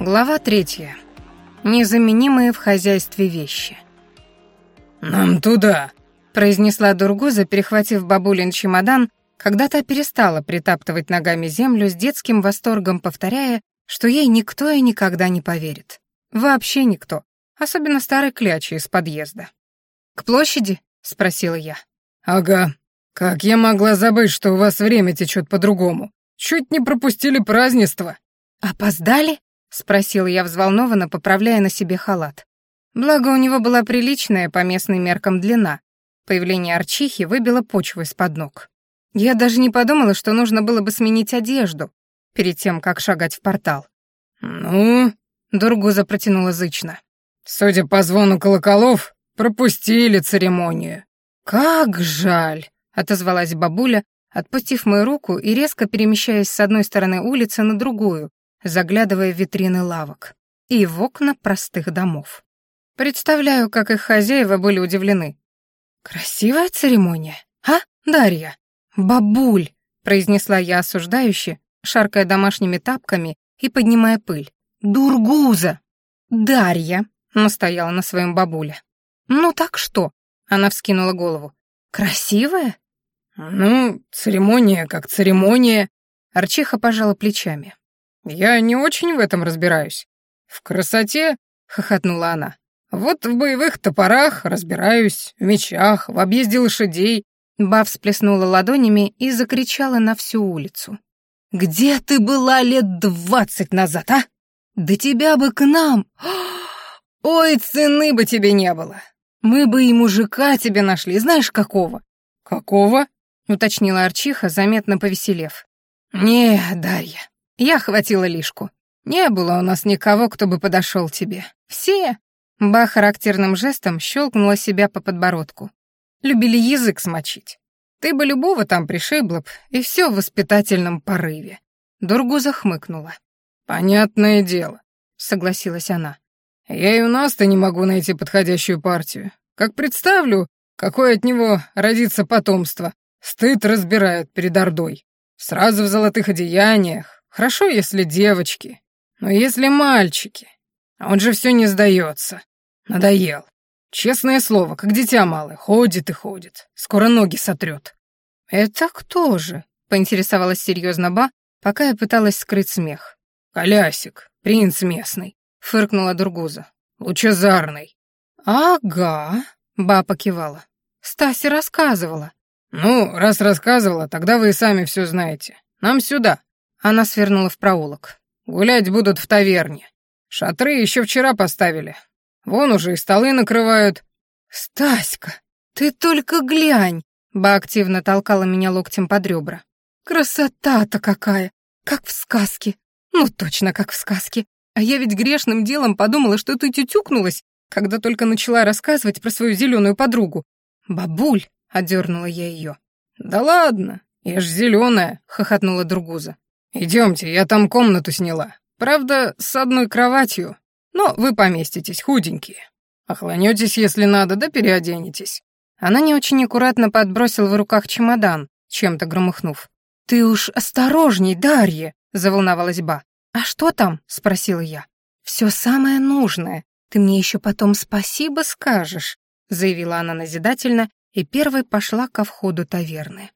Глава третья. Незаменимые в хозяйстве вещи. «Нам туда», — произнесла Дургуза, перехватив бабулин чемодан, когда та перестала притаптывать ногами землю с детским восторгом, повторяя, что ей никто и никогда не поверит. Вообще никто, особенно старый клячи из подъезда. «К площади?» — спросила я. «Ага. Как я могла забыть, что у вас время течет по-другому? Чуть не пропустили празднество». «Опоздали?» — спросила я взволнованно, поправляя на себе халат. Благо, у него была приличная по местным меркам длина. Появление арчихи выбило почву из-под ног. Я даже не подумала, что нужно было бы сменить одежду перед тем, как шагать в портал. «Ну?» — Дургуза протянула зычно. «Судя по звону колоколов, пропустили церемонию». «Как жаль!» — отозвалась бабуля, отпустив мою руку и резко перемещаясь с одной стороны улицы на другую, заглядывая в витрины лавок и в окна простых домов. Представляю, как их хозяева были удивлены. «Красивая церемония, а, Дарья?» «Бабуль!» — произнесла я осуждающе, шаркая домашними тапками и поднимая пыль. «Дургуза!» «Дарья!» — настояла на своем бабуле. «Ну так что?» — она вскинула голову. «Красивая?» «Ну, церемония как церемония», — Арчиха пожала плечами. «Я не очень в этом разбираюсь. В красоте?» — хохотнула она. «Вот в боевых топорах разбираюсь, в мечах, в объезде лошадей». Бав всплеснула ладонями и закричала на всю улицу. «Где ты была лет двадцать назад, а? Да тебя бы к нам! Ой, цены бы тебе не было! Мы бы и мужика тебе нашли, знаешь какого?» «Какого?» — уточнила Арчиха, заметно повеселев. «Не, Дарья, я хватила лишку. Не было у нас никого, кто бы подошел тебе. Все...» Ба характерным жестом щелкнула себя по подбородку. «Любили язык смочить. Ты бы любого там пришибла б, и все в воспитательном порыве». Дургуза хмыкнула. «Понятное дело», — согласилась она. «Я и у нас-то не могу найти подходящую партию. Как представлю, какое от него родится потомство, стыд разбирают перед Ордой. Сразу в золотых одеяниях, Хорошо, если девочки, но если мальчики... А он же все не сдается. Надоел. Честное слово, как дитя малое, ходит и ходит. Скоро ноги сотрет. «Это кто же?» — поинтересовалась серьезно Ба, пока я пыталась скрыть смех. «Колясик, принц местный», — фыркнула Дургуза. «Лучезарный». «Ага», — Ба покивала. «Стася рассказывала». «Ну, раз рассказывала, тогда вы и сами все знаете. Нам сюда». Она свернула в проулок. «Гулять будут в таверне. Шатры еще вчера поставили. Вон уже и столы накрывают». «Стаська, ты только глянь!» Ба активно толкала меня локтем под ребра. «Красота-то какая! Как в сказке! Ну, точно как в сказке! А я ведь грешным делом подумала, что ты тютюкнулась, когда только начала рассказывать про свою зеленую подругу. Бабуль!» — одернула я ее. «Да ладно, я ж зеленая!» — хохотнула Другуза. «Идемте, я там комнату сняла. Правда, с одной кроватью, но вы поместитесь, худенькие. Охланетесь, если надо, да переоденетесь». Она не очень аккуратно подбросила в руках чемодан, чем-то громыхнув. «Ты уж осторожней, Дарья!» — заволновалась Ба. «А что там?» — спросила я. «Все самое нужное. Ты мне еще потом спасибо скажешь», — заявила она назидательно и первой пошла ко входу таверны.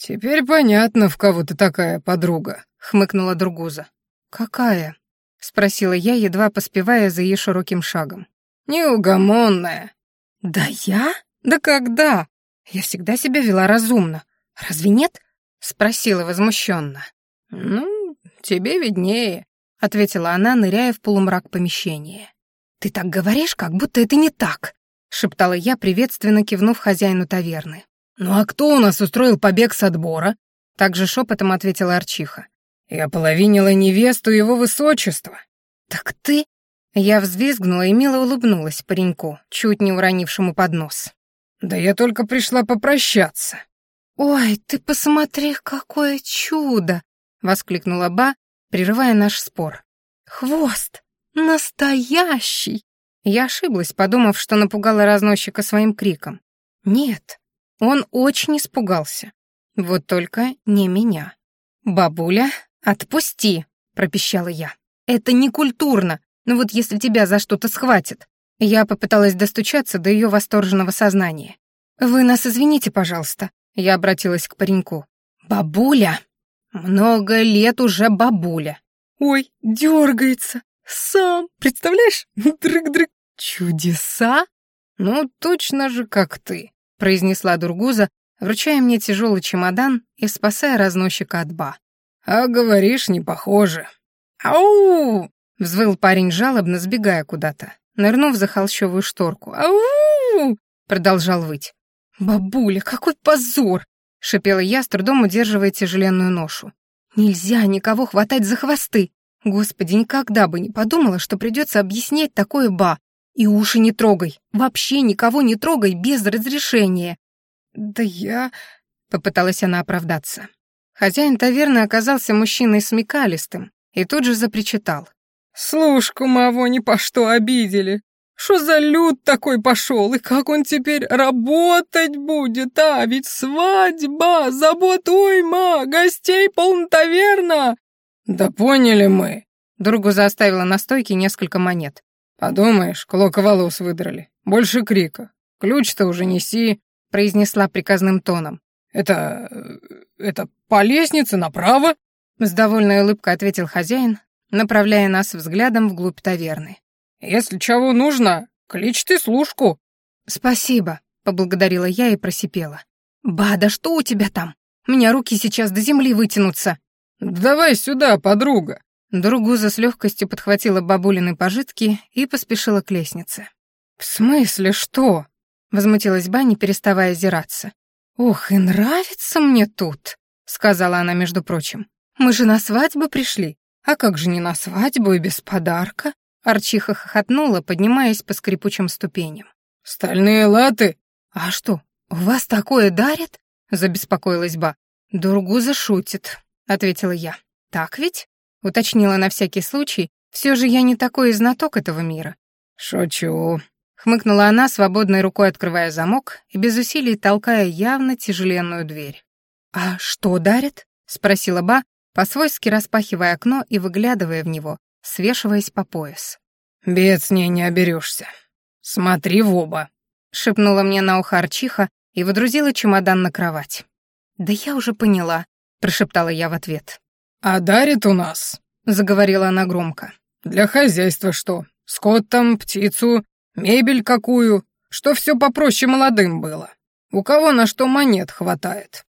«Теперь понятно, в кого ты такая подруга», — хмыкнула Другуза. «Какая?» — спросила я, едва поспевая за ей широким шагом. «Неугомонная». «Да я? Да когда? Я всегда себя вела разумно. Разве нет?» — спросила возмущенно. «Ну, тебе виднее», — ответила она, ныряя в полумрак помещения. «Ты так говоришь, как будто это не так», — шептала я, приветственно кивнув хозяину таверны. «Ну а кто у нас устроил побег с отбора?» Также шепотом ответила Арчиха. «Я половинила невесту его высочества». «Так ты...» Я взвизгнула и мило улыбнулась пареньку, чуть не уронившему поднос. «Да я только пришла попрощаться». «Ой, ты посмотри, какое чудо!» — воскликнула Ба, прерывая наш спор. «Хвост! Настоящий!» Я ошиблась, подумав, что напугала разносчика своим криком. «Нет, он очень испугался. Вот только не меня. «Бабуля, отпусти!» — пропищала я. Это не культурно. Ну вот если тебя за что-то схватят. Я попыталась достучаться до ее восторженного сознания. «Вы нас извините, пожалуйста», — я обратилась к пареньку. «Бабуля! Много лет уже бабуля!» «Ой, дергается! Сам! Представляешь? Дрык-дрык! Чудеса!» «Ну, точно же, как ты», — произнесла Дургуза, вручая мне тяжелый чемодан и спасая разносчика от ба. «А говоришь, не похоже». «Ау!» — взвыл парень жалобно, сбегая куда-то нырнув за холщовую шторку. «Ау!» — продолжал выть. «Бабуля, какой позор!» — шипела я, с трудом удерживая тяжеленную ношу. «Нельзя никого хватать за хвосты! Господи, никогда бы не подумала, что придется объяснять такое ба. И уши не трогай, вообще никого не трогай без разрешения». «Да я...» — попыталась она оправдаться. Хозяин таверны оказался мужчиной смекалистым и тут же запричитал. Слушку маво ни по что обидели. Что за люд такой пошел, и как он теперь работать будет, а? Ведь свадьба, забот уйма, гостей полн таверна. Да поняли мы. Другу заставила на стойке несколько монет. Подумаешь, клока волос выдрали. Больше крика. Ключ-то уже неси, произнесла приказным тоном. Это... это по лестнице направо? С довольной улыбкой ответил хозяин, направляя нас взглядом вглубь таверны. «Если чего нужно, клич ты служку». «Спасибо», — поблагодарила я и просипела. «Ба, да что у тебя там? У меня руки сейчас до земли вытянутся». «Давай сюда, подруга». Другуза с легкостью подхватила бабулины пожитки и поспешила к лестнице. «В смысле что?» — возмутилась Ба, не переставая озираться. «Ох, и нравится мне тут», — сказала она, между прочим. «Мы же на свадьбу пришли. «А как же не на свадьбу и без подарка?» Арчиха хохотнула, поднимаясь по скрипучим ступеням. «Стальные латы?» «А что, у вас такое дарят?» — забеспокоилась Ба. «Дургуза шутит», — ответила я. «Так ведь?» — уточнила на всякий случай. «Все же я не такой знаток этого мира». «Шучу», — хмыкнула она, свободной рукой открывая замок и без усилий толкая явно тяжеленную дверь. «А что дарят?» — спросила Ба, по-свойски распахивая окно и выглядывая в него, свешиваясь по пояс. «Бед с ней не оберешься. Смотри в оба», — шепнула мне на ухо Арчиха и выдрузила чемодан на кровать. «Да я уже поняла», — прошептала я в ответ. «А дарит у нас», — заговорила она громко. «Для хозяйства что? Скот там, птицу, мебель какую, что все попроще молодым было. У кого на что монет хватает».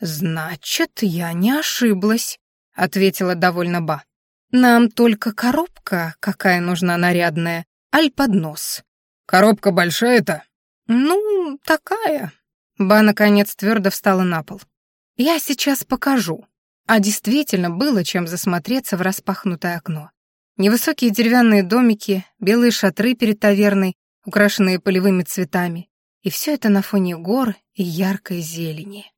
«Значит, я не ошиблась», — ответила довольно Ба. «Нам только коробка, какая нужна нарядная, аль поднос». «Коробка большая-то?» «Ну, такая». Ба, наконец, твердо встала на пол. «Я сейчас покажу». А действительно было чем засмотреться в распахнутое окно. Невысокие деревянные домики, белые шатры перед таверной, украшенные полевыми цветами. И все это на фоне гор и яркой зелени.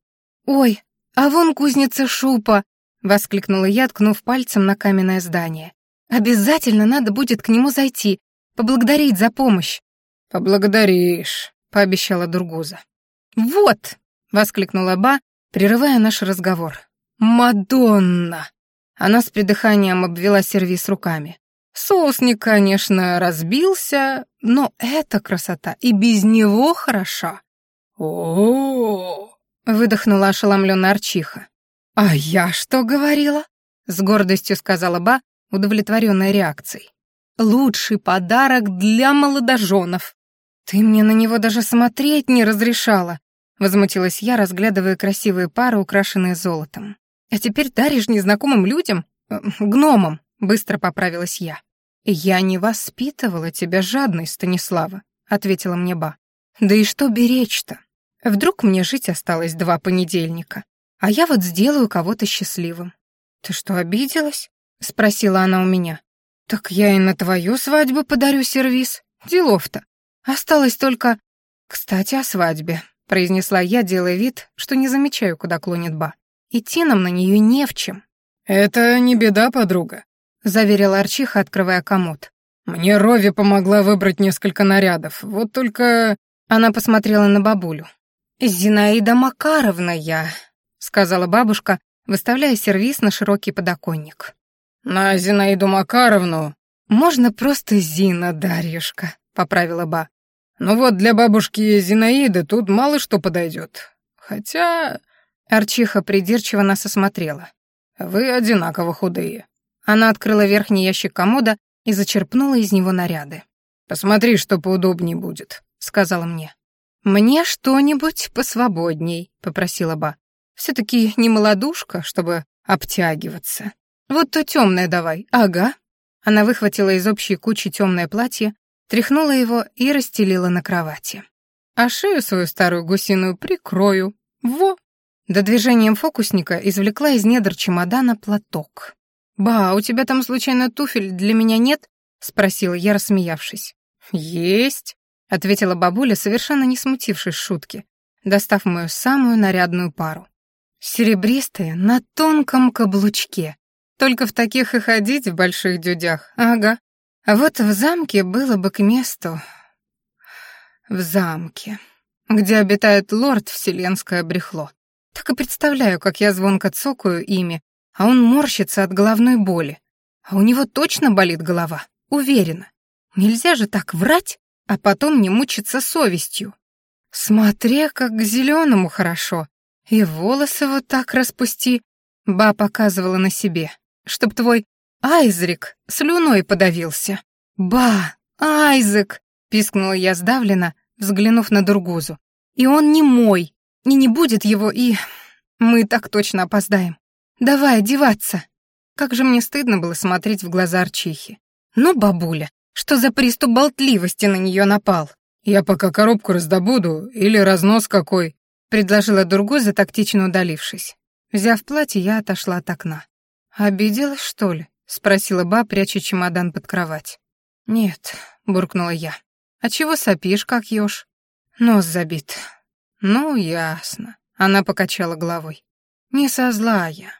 «Ой, а вон кузница Шупа!» Воскликнула я, ткнув пальцем на каменное здание. «Обязательно надо будет к нему зайти, поблагодарить за помощь». «Поблагодаришь», — пообещала Дургуза. «Вот!» — воскликнула Ба, прерывая наш разговор. «Мадонна!» Она с придыханием обвела сервиз руками. Соусник, конечно, разбился, но эта красота и без него хороша. О, -о, -о, выдохнула ошеломленная Арчиха. «А я что говорила?» — с гордостью сказала Ба, удовлетворенная реакцией. «Лучший подарок для молодоженов. Ты мне на него даже смотреть не разрешала», — возмутилась я, разглядывая красивые пары, украшенные золотом. «А теперь даришь незнакомым людям? Э, гномам», — быстро поправилась я. «Я не воспитывала тебя жадной, Станислава», — ответила мне Ба. «Да и что беречь-то? Вдруг мне жить осталось два понедельника?» а я вот сделаю кого-то счастливым. Ты что, обиделась? спросила она у меня. Так я и на твою свадьбу подарю сервиз. Делов-то. Осталось только... Кстати, о свадьбе, произнесла я, делая вид, что не замечаю, куда клонит Ба. Идти нам на нее не в чем. Это не беда, подруга, заверила Арчиха, открывая комод. Мне Рови помогла выбрать несколько нарядов. Вот только... Она посмотрела на бабулю. «Зинаида Макаровна я», сказала бабушка, выставляя сервиз на широкий подоконник. «На Зинаиду Макаровну...» «Можно просто Зина, Дарьюшка», — поправила Ба. «Ну вот для бабушки Зинаиды тут мало что подойдет. Хотя...» Арчиха придирчиво нас осмотрела. «Вы одинаково худые». Она открыла верхний ящик комода и зачерпнула из него наряды. «Посмотри, что поудобнее будет», — сказала мне. «Мне что-нибудь посвободней», — попросила Ба. «Все-таки не молодушка, чтобы обтягиваться. Вот то темное давай, ага». Она выхватила из общей кучи темное платье, тряхнула его и расстелила на кровати. «А шею свою старую гусиную прикрою. Во!» До движением фокусника извлекла из недр чемодана платок. «Ба, у тебя там случайно туфель для меня нет?» — спросила я, рассмеявшись. «Есть», — ответила бабуля, совершенно не смутившись шутки, достав мою самую нарядную пару. Серебристые, на тонком каблучке. Только в таких и ходить в больших дюдях, ага. А вот в замке было бы к месту. В замке, где обитает лорд Вселенское брехло. Так и представляю, как я звонко цокаю ими, а он морщится от головной боли. А у него точно болит голова, уверена. Нельзя же так врать а потом не мучиться совестью. Смотри, как к зеленому хорошо. И волосы вот так распусти. Ба показывала на себе, чтоб твой Айзрик слюной подавился. Ба, Айзек, пискнула я сдавленно, взглянув на Дургузу. И он не мой, и не будет его, и... Мы так точно опоздаем. Давай одеваться. Как же мне стыдно было смотреть в глаза Арчихи. Ну, бабуля, что за приступ болтливости на нее напал? Я пока коробку раздобуду или разнос какой, предложила Дургуза, тактично удалившись. Взяв платье, я отошла от окна. «Обиделась, что ли?» — спросила ба, пряча чемодан под кровать. «Нет», — буркнула я. «А чего сопишь, как ёж?» «Нос забит». «Ну, ясно», — она покачала головой. «Не со зла я.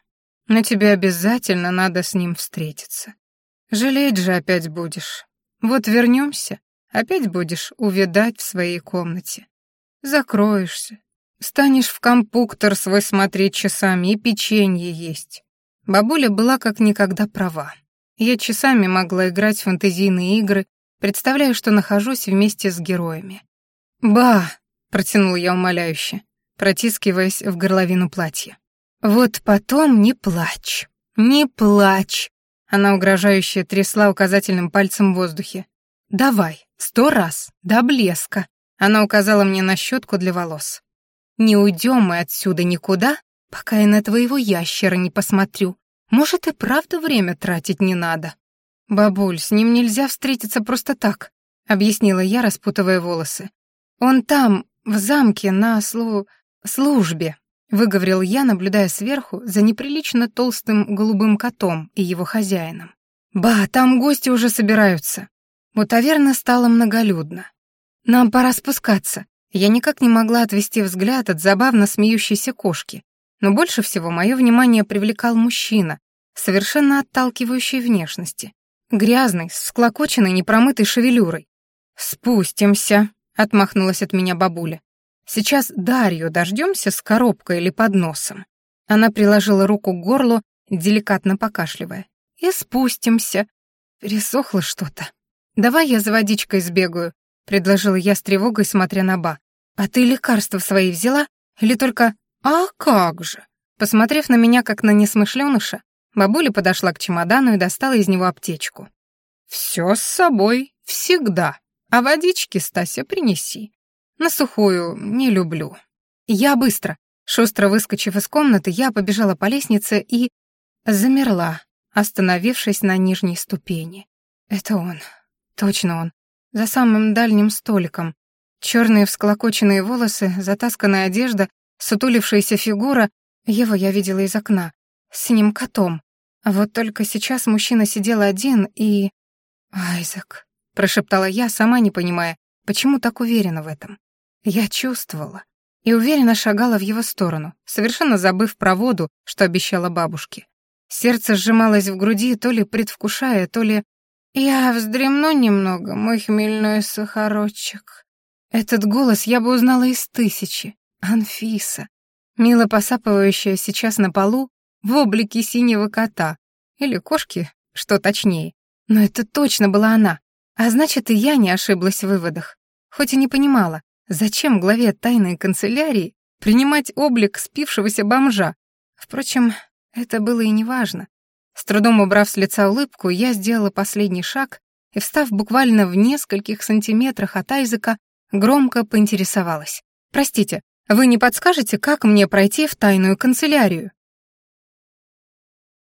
Но тебе обязательно надо с ним встретиться. Жалеть же опять будешь. Вот вернемся, опять будешь увидать в своей комнате. Закроешься, станешь в компуктор свой смотреть часами и печенье есть. Бабуля была как никогда права. Я часами могла играть в фантазийные игры, представляя, что нахожусь вместе с героями. «Ба!» — протянул я умоляюще, протискиваясь в горловину платья. «Вот потом не плачь, не плачь, она угрожающе трясла указательным пальцем в воздухе. «Давай, сто раз, до блеска!» Она указала мне на щетку для волос. «Не уйдем мы отсюда никуда, пока я на твоего ящера не посмотрю. Может, и правда время тратить не надо». «Бабуль, с ним нельзя встретиться просто так», — объяснила я, распутывая волосы. «Он там, в замке, на слу... службе. — выговорил я, наблюдая сверху за неприлично толстым голубым котом и его хозяином. «Ба, там гости уже собираются». У таверны стало многолюдно. «Нам пора спускаться». Я никак не могла отвести взгляд от забавно смеющейся кошки, но больше всего мое внимание привлекал мужчина, совершенно отталкивающей внешности. Грязный, с склокоченной непромытой шевелюрой. «Спустимся», — отмахнулась от меня бабуля. Сейчас Дарью дождемся с коробкой или подносом. Она приложила руку к горлу, деликатно покашливая. И спустимся. Пересохло что-то. Давай я за водичкой сбегаю, предложила я с тревогой, смотря на Ба. А ты лекарства свои взяла? Или только... А как же? Посмотрев на меня, как на несмышленыша, бабуля подошла к чемодану и достала из него аптечку. «Все с собой, всегда. А водички, Стася, принеси. На сухую не люблю. Я быстро. Шустро выскочив из комнаты, я побежала по лестнице и... замерла, остановившись на нижней ступени. Это он. Точно он. За самым дальним столиком. Черные всклокоченные волосы, затасканная одежда, сутулившаяся фигура. Его я видела из окна. С синим котом. Вот только сейчас мужчина сидел один и... «Айзек», — прошептала я, сама не понимая, почему так уверена в этом. Я чувствовала и уверенно шагала в его сторону, совершенно забыв про воду, что обещала бабушке. Сердце сжималось в груди, то ли предвкушая, то ли... «Я вздремну немного, мой хмельной сахарочек». Этот голос я бы узнала из тысячи. Анфиса, мило посапывающая сейчас на полу в облике синего кота или кошки что точнее. Но это точно была она. А значит, и я не ошиблась в выводах. Хоть и не понимала, зачем главе тайной канцелярии принимать облик спившегося бомжа. Впрочем, это было и неважно. С трудом убрав с лица улыбку, я сделала последний шаг и, встав буквально в нескольких сантиметрах от Айзека, громко поинтересовалась. «Простите, вы не подскажете, как мне пройти в тайную канцелярию?»